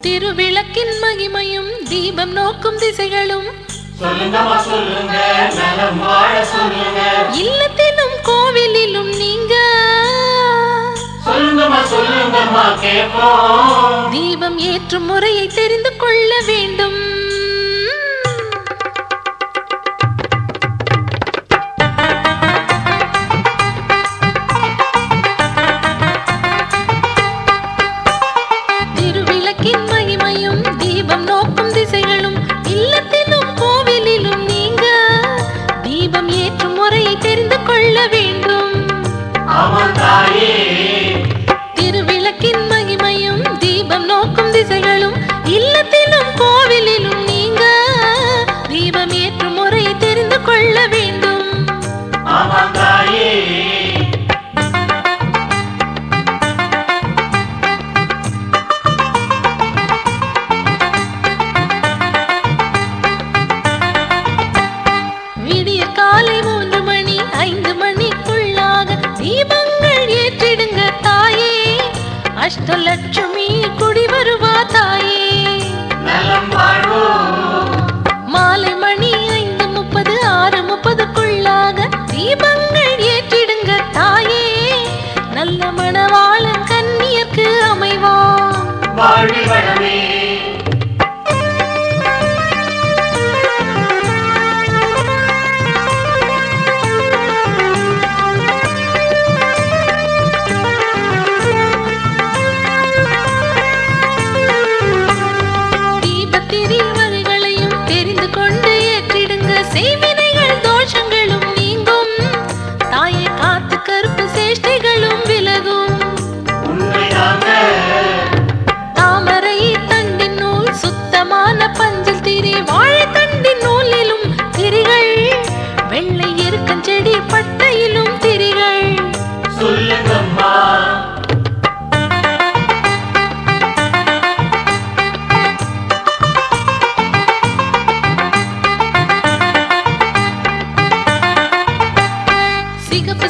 திருவிளக்கின் மகிமையும் தீபம் நோக்கும் திசைகளும் இல்லத்திலும் கோவிலிலும் நீங்க தீபம் ஏற்றும் முறையை தெரிந்து கொள்ள வேண்டும். வேண்டும். அமர்ந்தாயே. மணவாளன் கண்ணியர்க்கு அமைவான். வாழி வளமே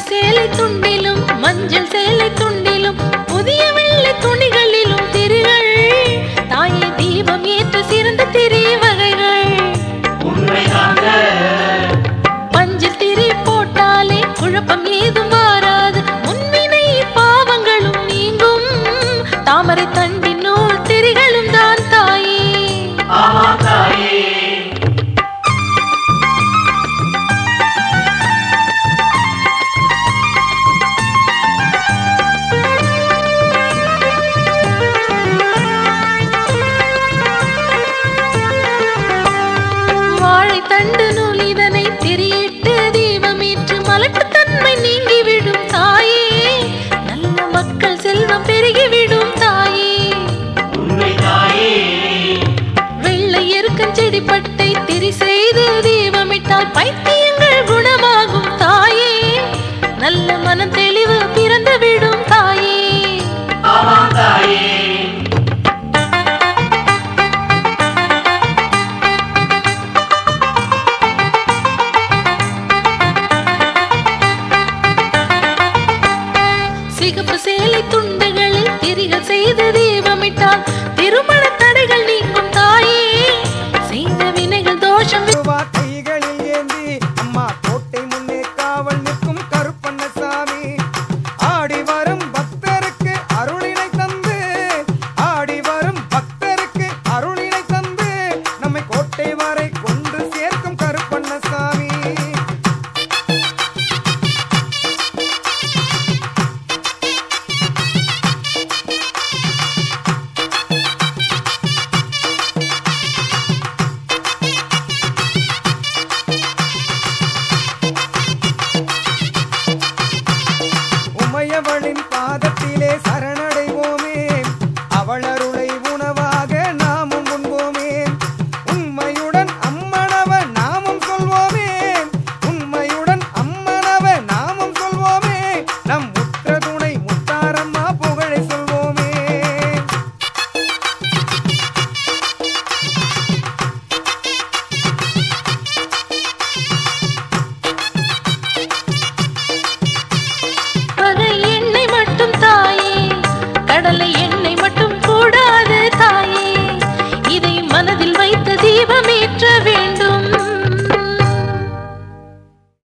சேலை துண்டிலும் மஞ்சள் சேலை துண்டிலும் புதிய வெள்ளை துணிகளிலும் திருகள். தாயே தீபம் ஏற்ற சிறந்த திரி வகைகள். பஞ்சு திரி போட்டாலே குழப்பம் ஏதும் வாராது. முன்வினை பாவங்களும் நீங்கும். தாமரை தண்ணி மனம் தெளிவு பிறந்து விடும் தாயே சிகப்பு சேலை துண்டுகளில் திரிகள் செய்ததே